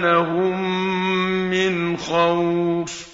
مكانهم من خوف